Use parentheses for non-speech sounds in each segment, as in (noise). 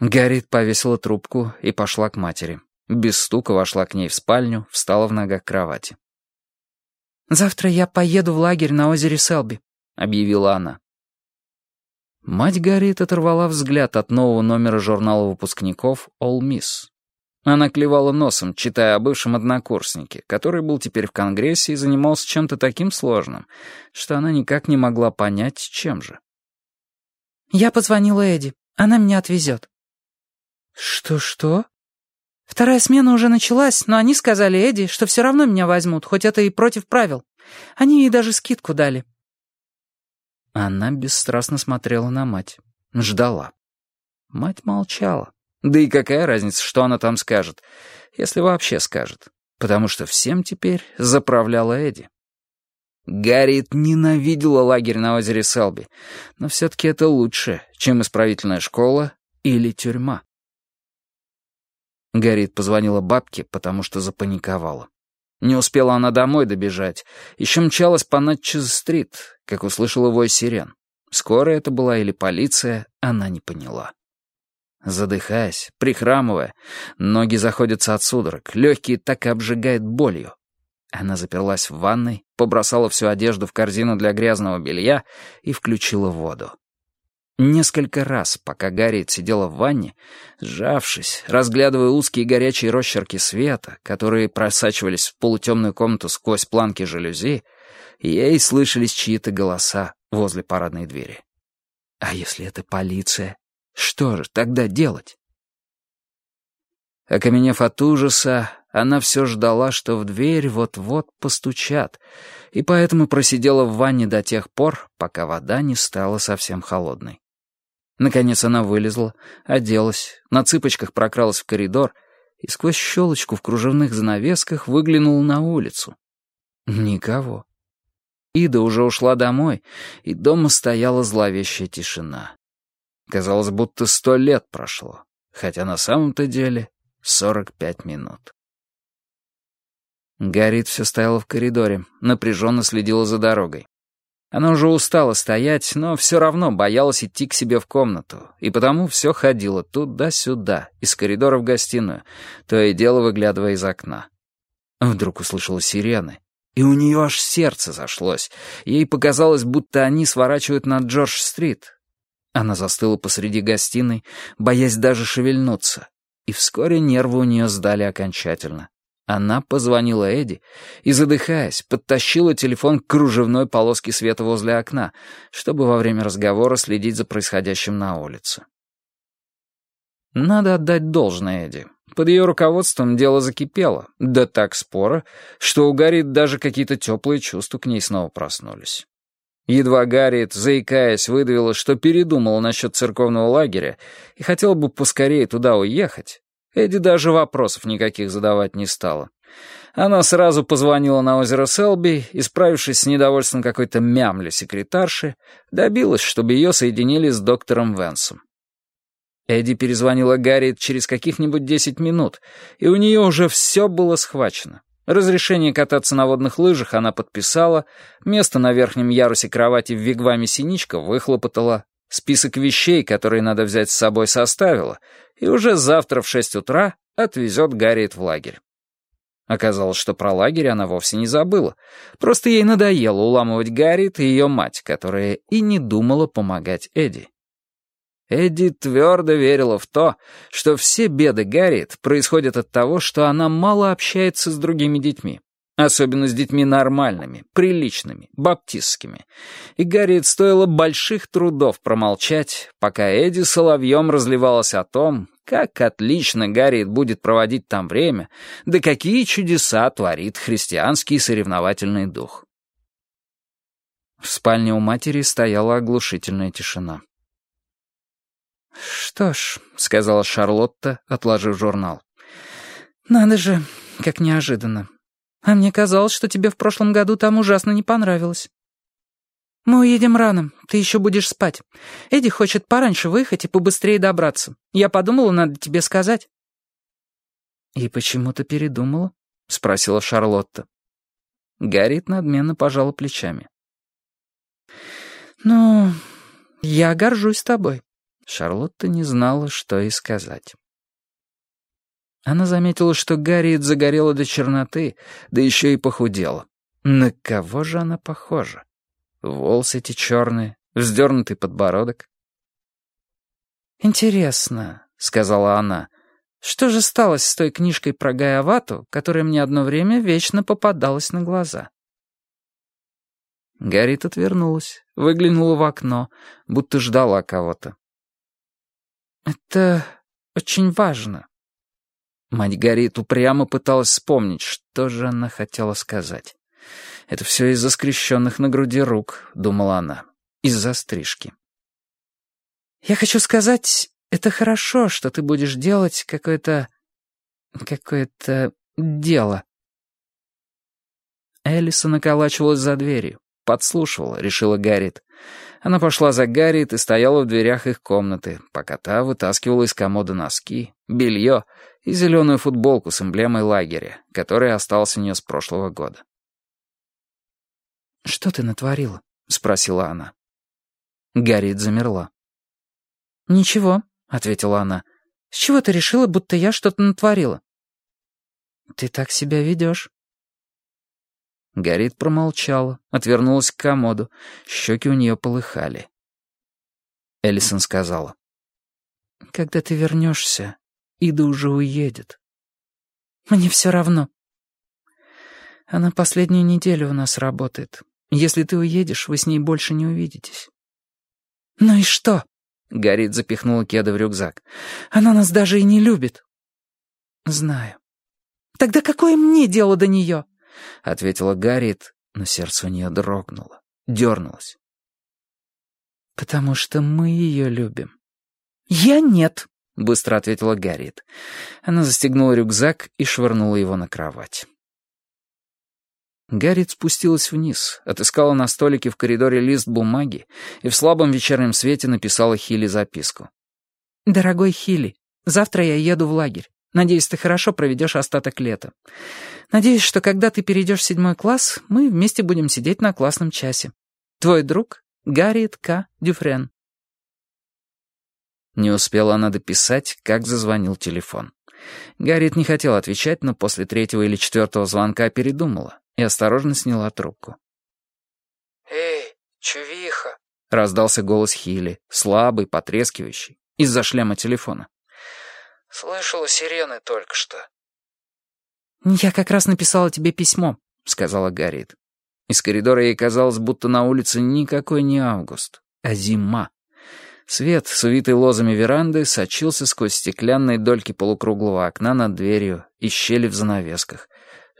Гарриет повесила трубку и пошла к матери. Без стука вошла к ней в спальню, встала в ногах кровати. «Завтра я поеду в лагерь на озере Селби», — объявила она. Мать Гарриет оторвала взгляд от нового номера журнала выпускников «All Miss». Она клевала носом, читая о бывшем однокурснике, который был теперь в Конгрессе и занимался чем-то таким сложным, что она никак не могла понять, чем же. «Я позвонила Эдди. Она меня отвезет». «Что-что?» «Вторая смена уже началась, но они сказали Эдди, что все равно меня возьмут, хоть это и против правил. Они ей даже скидку дали». Она бесстрастно смотрела на мать. Ждала. Мать молчала. Да и какая разница, что она там скажет, если вообще скажет, потому что всем теперь заправляла Эдди. Гарриет ненавидела лагерь на озере Селби, но все-таки это лучше, чем исправительная школа или тюрьма. Гарриет позвонила бабке, потому что запаниковала. Не успела она домой добежать, еще мчалась по Натчез-стрит, как услышала вой сирен. Скоро это была или полиция, она не поняла. Задыхаясь, прихрамывая, ноги заходятся от судорог, легкие так и обжигает болью. Она заперлась в ванной, побросала всю одежду в корзину для грязного белья и включила воду. Несколько раз, пока Гарриет сидела в ванне, сжавшись, разглядывая узкие горячие росчерки света, которые просачивались в полутемную комнату сквозь планки жалюзи, ей слышались чьи-то голоса возле парадной двери. А если это полиция? Что же тогда делать? Окаменев от ужаса, она все ждала, что в дверь вот-вот постучат, и поэтому просидела в ванне до тех пор, пока вода не стала совсем холодной. Наконец она вылезла, оделась, на цыпочках прокралась в коридор и сквозь щелочку в кружевных занавесках выглянула на улицу. Никого. Ида уже ушла домой, и дома стояла зловещая тишина. Казалось, будто сто лет прошло, хотя на самом-то деле сорок пять минут. Гарит все стояла в коридоре, напряженно следила за дорогой. Она уже устала стоять, но все равно боялась идти к себе в комнату, и потому все ходила туда-сюда, из коридора в гостиную, то и дело выглядывая из окна. Вдруг услышала сирены, и у нее аж сердце зашлось. Ей показалось, будто они сворачивают на Джордж-стрит, она застыла посреди гостиной, боясь даже шевельнуться, и вскоре нервы у нее сдали окончательно. Она позвонила Эдди и, задыхаясь, подтащила телефон к кружевной полоске света возле окна, чтобы во время разговора следить за происходящим на улице. Надо отдать должное Эдди. Под ее руководством дело закипело, да так споро, что у Гарри даже какие-то теплые чувства к ней снова проснулись. Едва Гарриет, заикаясь, выдавила, что передумала насчет церковного лагеря и хотела бы поскорее туда уехать, Эдди даже вопросов никаких задавать не стала. Она сразу позвонила на озеро Селби и, справившись с недовольством какой-то мямли секретарши, добилась, чтобы ее соединили с доктором Венсом. Эдди перезвонила Гарриет через каких-нибудь десять минут, и у нее уже все было схвачено. Разрешение кататься на водных лыжах она подписала, место на верхнем ярусе кровати в Вигваме Синичка выхлопотала, список вещей, которые надо взять с собой, составила, и уже завтра в шесть утра отвезет Гарриет в лагерь. Оказалось, что про лагерь она вовсе не забыла. Просто ей надоело уламывать Гарриет и ее мать, которая и не думала помогать Эдди. Эдди твердо верила в то, что все беды Гарриет происходят от того, что она мало общается с другими детьми. Особенно с детьми нормальными, приличными, баптистскими. И Гарриет стоило больших трудов промолчать, пока Эдди соловьем разливалась о том, как отлично Гарриет будет проводить там время, да какие чудеса творит христианский соревновательный дух. В спальне у матери стояла оглушительная тишина. «Что ж», — сказала Шарлотта, отложив журнал. «Надо же, как неожиданно. А мне казалось, что тебе в прошлом году там ужасно не понравилось». «Мы уедем рано, ты еще будешь спать. Эдди хочет пораньше выехать и побыстрее добраться. Я подумала, надо тебе сказать». «И почему ты передумала?» — спросила Шарлотта. Гарриет надменно пожала плечами. «Ну, я горжусь тобой. Шарлотта не знала, что и сказать. Она заметила, что Гарриет загорела до черноты, да еще и похудела. На кого же она похожа? Волосы эти черные, вздернутый подбородок. «Интересно», — сказала она, — «что же стало с той книжкой про Гаявату, которая мне одно время вечно попадалась на глаза?» Гарит отвернулась, выглянула в окно, будто ждала кого-то. «Это очень важно». Мать Гарит упрямо пыталась вспомнить, что же она хотела сказать. «Это все из-за скрещенных на груди рук», — думала она, — «из-за стрижки». «Я хочу сказать, это хорошо, что ты будешь делать какое-то... какое-то дело». Элиса наколачивалась за дверью, подслушивала, решила Гаррит. Она пошла за Гарриет и стояла в дверях их комнаты, пока та вытаскивала из комода носки, белье и зеленую футболку с эмблемой лагеря, которая осталась у нее с прошлого года. «Что ты натворила?» — спросила она. Гарриет замерла. «Ничего», — ответила она. «С чего ты решила, будто я что-то натворила?» «Ты так себя ведешь». Горит промолчала, отвернулась к комоду. Щеки у нее полыхали. Эллисон сказала. «Когда ты вернешься, Ида уже уедет». «Мне все равно». «Она последнюю неделю у нас работает. Если ты уедешь, вы с ней больше не увидитесь». «Ну и что?» — Горит запихнула кеды в рюкзак. «Она нас даже и не любит». «Знаю». «Тогда какое мне дело до нее?» — ответила Гарриет, но сердце у нее дрогнуло, дернулось. «Потому что мы ее любим». «Я нет», — быстро ответила Гарриет. Она застегнула рюкзак и швырнула его на кровать. Гарриет спустилась вниз, отыскала на столике в коридоре лист бумаги и в слабом вечернем свете написала Хилли записку. «Дорогой Хилли, завтра я еду в лагерь. Надеюсь, ты хорошо проведешь остаток лета. Надеюсь, что когда ты перейдешь в седьмой класс, мы вместе будем сидеть на классном часе. Твой друг Гарриет К. Дюфрен. Не успела она дописать, как зазвонил телефон. Гарриет не хотела отвечать, но после третьего или четвертого звонка передумала и осторожно сняла трубку. «Эй, чувиха!» — раздался голос Хилли, слабый, потрескивающий, из-за шлема телефона. «Слышала сирены только что. «Я как раз написала тебе письмо», — сказала Гарриет. Из коридора ей казалось, будто на улице никакой не август, а зима. Свет, с увитой лозами веранды, сочился сквозь стеклянные дольки полукруглого окна над дверью и щели в занавесках.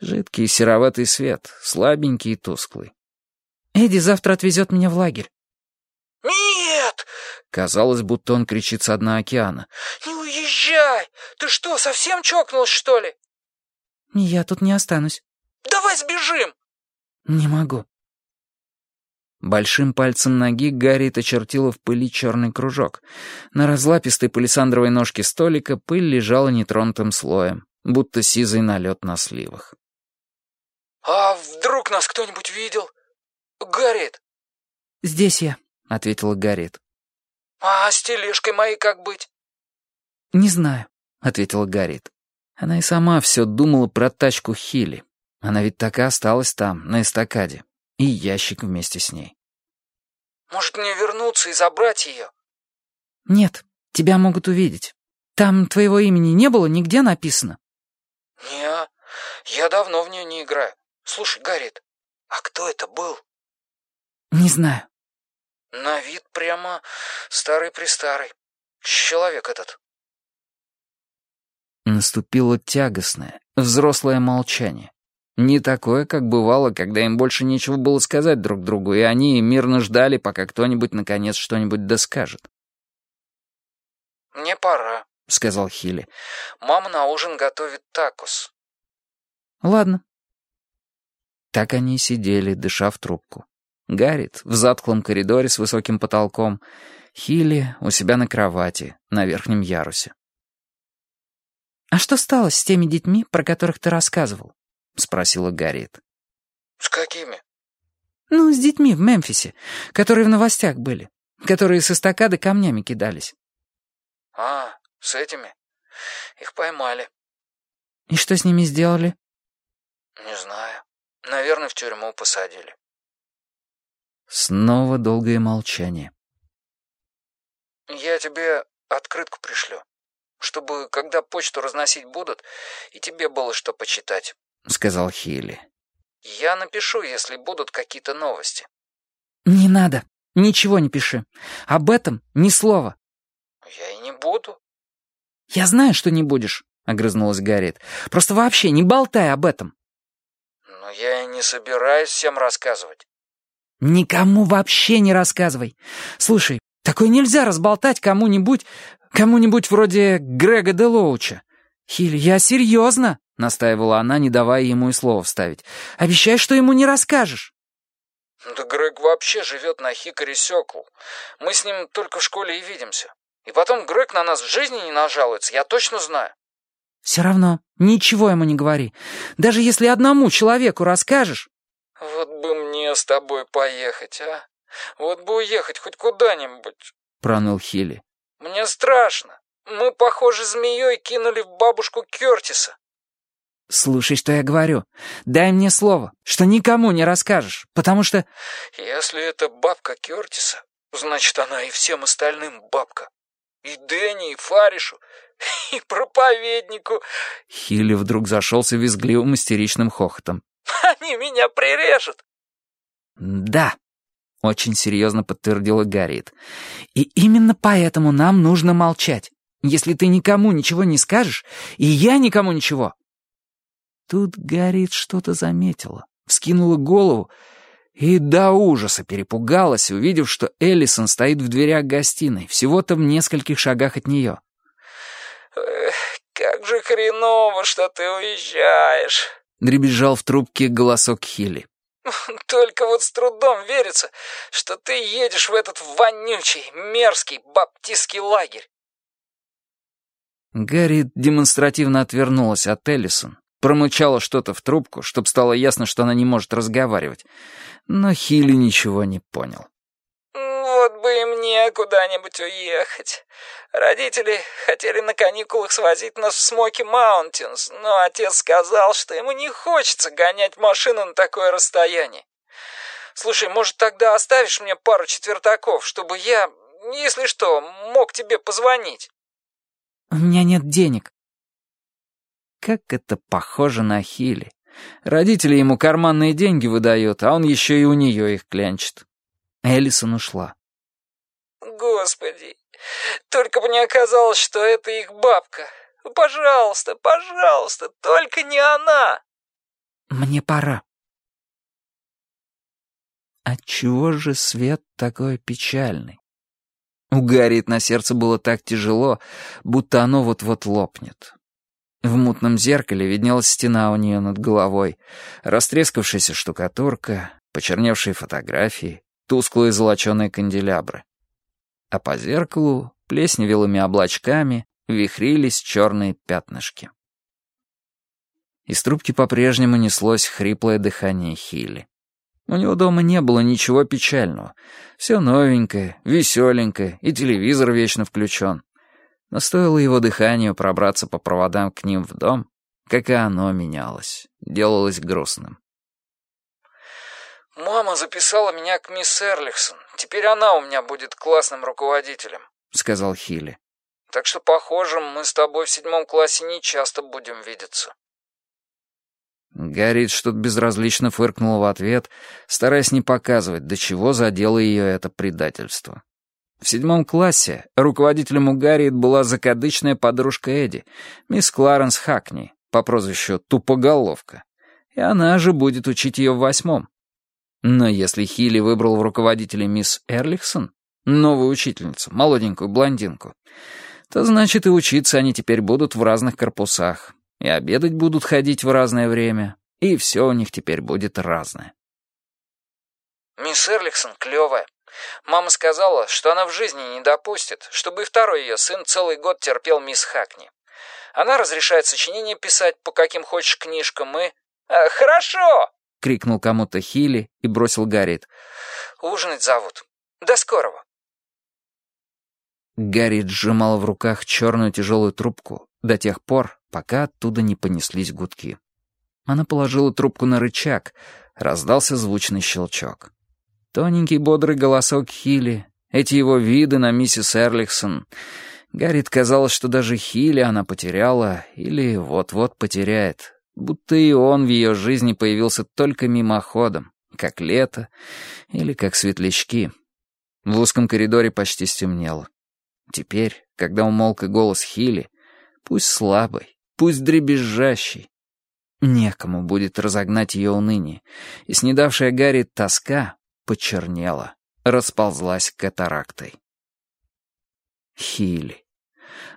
Жидкий сероватый свет, слабенький и тусклый. «Эдди завтра отвезет меня в лагерь». «Нет!» Казалось, будто он кричит со дна океана. «Не уезжай! Ты что, совсем чокнулась, что ли?» «Я тут не останусь». «Давай сбежим!» «Не могу». Большим пальцем ноги Гарри очертила в пыли черный кружок. На разлапистой палисандровой ножке столика пыль лежала нетронутым слоем, будто сизый налет на сливах. «А вдруг нас кто-нибудь видел? Гарриет?» «Здесь я», — ответила Гарриет. «А с тележкой моей как быть?» «Не знаю», — ответила Гарриет. Она и сама все думала про тачку Хилли. Она ведь так и осталась там, на эстакаде. И ящик вместе с ней. «Может, мне вернуться и забрать ее?» «Нет, тебя могут увидеть. Там твоего имени не было, нигде написано». «Не, я давно в нее не играю. Слушай, Гаррит, а кто это был?» «Не знаю». «На вид прямо старый-престарый. Человек этот». Наступило тягостное, взрослое молчание. Не такое, как бывало, когда им больше нечего было сказать друг другу, и они мирно ждали, пока кто-нибудь наконец что-нибудь доскажет. «Мне пора», — сказал Хилли. «Мама на ужин готовит такос». «Ладно». Так они и сидели, дыша в трубку. Гаррит в затхлом коридоре с высоким потолком, Хилли у себя на кровати, на верхнем ярусе. «А что стало с теми детьми, про которых ты рассказывал?» — спросила Гарриет. «С какими?» «Ну, с детьми в Мемфисе, которые в новостях были, которые с эстакады камнями кидались. «А, с этими? Их поймали». «И что с ними сделали?» «Не знаю. Наверное, в тюрьму посадили». Снова долгое молчание. «Я тебе открытку пришлю, чтобы, когда почту разносить будут, и тебе было что почитать», — сказал Хилли. «Я напишу, если будут какие-то новости». «Не надо. Ничего не пиши. Об этом ни слова». «Я и не буду». «Я знаю, что не будешь», — огрызнулась Гарриет. «Просто вообще не болтай об этом». «Но я и не собираюсь всем рассказывать». «Никому вообще не рассказывай. Слушай, такое нельзя разболтать кому-нибудь, кому-нибудь вроде Грега Делоуча. Хиль, я серьезно», — настаивала она, не давая ему и слова вставить. «Обещай, что ему не расскажешь». «Да Грег вообще живет на Хикари Сёкл. Мы с ним только в школе и видимся. И потом Грег на нас в жизни не нажалуется, я точно знаю». «Все равно, ничего ему не говори. Даже если одному человеку расскажешь...» «Вот бы мне с тобой поехать, а? Вот бы уехать хоть куда-нибудь», — проныл Хилли. «Мне страшно. Мы, похоже, змеей кинули в бабушку Кертиса». «Слушай, что я говорю. Дай мне слово, что никому не расскажешь, потому что...» «Если это бабка Кертиса, значит, она и всем остальным бабка. И Дэнни, и Фаришу, (laughs) и проповеднику». Хилли вдруг зашелся визгливым истеричным хохотом. (laughs) «Они меня прирежут!» «Да», — очень серьезно подтвердила Гарриет. «И именно поэтому нам нужно молчать. Если ты никому ничего не скажешь, и я никому ничего...» Тут Гарриет что-то заметила, вскинула голову и до ужаса перепугалась, увидев, что Эллисон стоит в дверях гостиной, всего-то в нескольких шагах от нее. Эх, «Как же хреново, что ты уезжаешь!» — дребезжал в трубке голосок Хилли. (laughs) «Только вот с трудом верится, что ты едешь в этот вонючий, мерзкий баптистский лагерь». Гарриет демонстративно отвернулась от Эллисон, промычала что-то в трубку, чтобы стало ясно, что она не может разговаривать. Но Хили ничего не понял. «Вот бы и мне куда-нибудь уехать. Родители хотели на каникулах свозить нас в Смоки Маунтинс, но отец сказал, что ему не хочется гонять машину на такое расстояние. Слушай, может, тогда оставишь мне пару четвертаков, чтобы я, если что, мог тебе позвонить?» «У меня нет денег», как это похоже на Хилли. Родители ему карманные деньги выдают, а он еще и у нее их клянчит. Эллисон ушла. «Господи, только бы не оказалось, что это их бабка. Пожалуйста, пожалуйста, только не она!» «Мне пора». Отчего же свет такой печальный? У Гарриет на сердце было так тяжело, будто оно вот-вот лопнет. В мутном зеркале виднелась стена у нее над головой, растрескавшаяся штукатурка, почерневшие фотографии, тусклые золоченые канделябры. А по зеркалу, плесневелыми облачками, вихрились черные пятнышки. Из трубки по-прежнему неслось хриплое дыхание Хилли. У него дома не было ничего печального. Все новенькое, веселенькое, и телевизор вечно включен. Но стоило его дыханию пробраться по проводам к ним в дом, как и оно менялось, делалось грустным. «Мама записала меня к мисс Эрлихсон. Теперь она у меня будет классным руководителем», — сказал Хилли. «Так что, похоже, мы с тобой в седьмом классе не часто будем видеться». Гарри что-то безразлично фыркнула в ответ, стараясь не показывать, до чего задело ее это предательство. В седьмом классе руководителем у Гарриет была закадычная подружка Эдди, мисс Кларенс Хакни, по прозвищу Тупоголовка. И она же будет учить ее в восьмом. Но если Хилли выбрал в руководителе мисс Эрлихсон, новую учительницу, молоденькую блондинку, то значит и учиться они теперь будут в разных корпусах, и обедать будут ходить в разное время, и все у них теперь будет разное. «Мисс Эрлихсон клевая», Мама сказала, что она в жизни не допустит, чтобы и второй ее сын целый год терпел мисс Хакни. Она разрешает сочинение писать по каким хочешь книжкам и... «Э, «Хорошо!» — крикнул кому-то Хилли и бросил Гарриет. «Ужинать зовут. До скорого!» Гарри сжимал в руках черную тяжелую трубку до тех пор, пока оттуда не понеслись гудки. Она положила трубку на рычаг, раздался звучный щелчок. Тоненький бодрый голосок Хилли, эти его виды на миссис Эрлихсон. Гаррит казалось, что даже Хилли она потеряла или вот-вот потеряет, будто и он в ее жизни появился только мимоходом, как лето или как светлячки. В узком коридоре почти стемнело. Теперь, когда умолк и голос Хили, пусть слабый, пусть дребезжащий, некому будет разогнать ее уныние, и снедавшая Гарри тоска почернела, расползлась катарактой. Хили.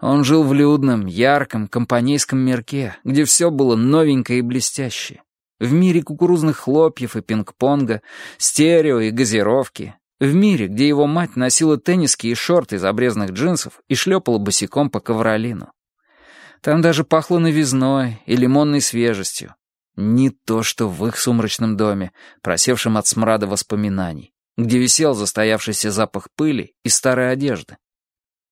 Он жил в людном, ярком, компанейском мирке, где все было новенькое и блестящее. В мире кукурузных хлопьев и пинг-понга, стерео и газировки, в мире, где его мать носила тенниски и шорты из обрезанных джинсов и шлепала босиком по ковролину. Там даже пахло новизной и лимонной свежестью. Не то, что в их сумрачном доме, просевшем от смрада воспоминаний, где висел застоявшийся запах пыли и старой одежды.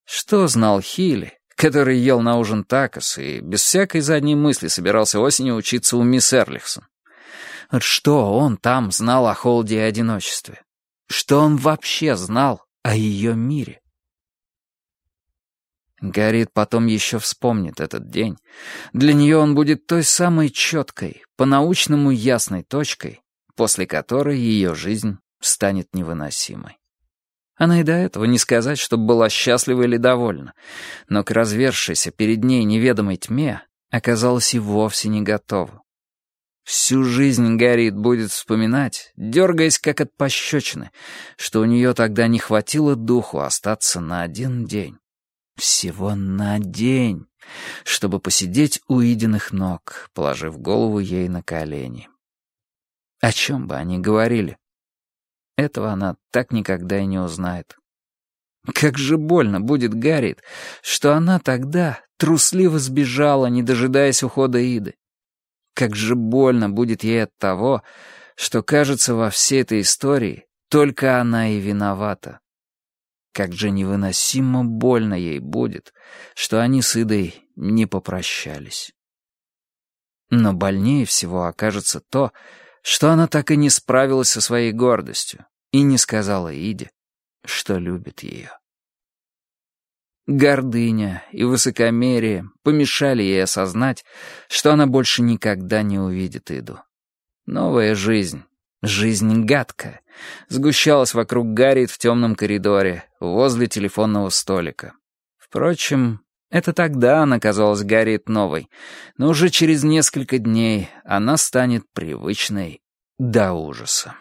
Что знал Хилли, который ел на ужин такос и без всякой задней мысли собирался осенью учиться у мисс Эрлихсон? Что он там знал о холоде и одиночестве? Что он вообще знал о ее мире? Гарриет потом еще вспомнит этот день. Для нее он будет той самой четкой, по-научному ясной точкой, после которой ее жизнь станет невыносимой. Она и до этого не сказать, чтобы была счастлива или довольна, но к развершейся перед ней неведомой тьме оказалась и вовсе не готова. Всю жизнь Гарриет будет вспоминать, дергаясь как от пощечины, что у нее тогда не хватило духу остаться на один день. Всего на день, чтобы посидеть у Идиных ног, положив голову ей на колени. О чем бы они говорили? Этого она так никогда и не узнает. Как же больно будет Гарриет, что она тогда трусливо сбежала, не дожидаясь ухода Иды. Как же больно будет ей от того, что, кажется, во всей этой истории только она и виновата. Как же невыносимо больно ей будет, что они с Идой не попрощались. Но больнее всего окажется то, что она так и не справилась со своей гордостью и не сказала Иде, что любит ее. Гордыня и высокомерие помешали ей осознать, что она больше никогда не увидит Иду. Новая жизнь, жизнь гадкая, сгущалась вокруг Гарриет в темном коридоре, возле телефонного столика. Впрочем, это тогда она казалась Гарриет новой, но уже через несколько дней она станет привычной до ужаса.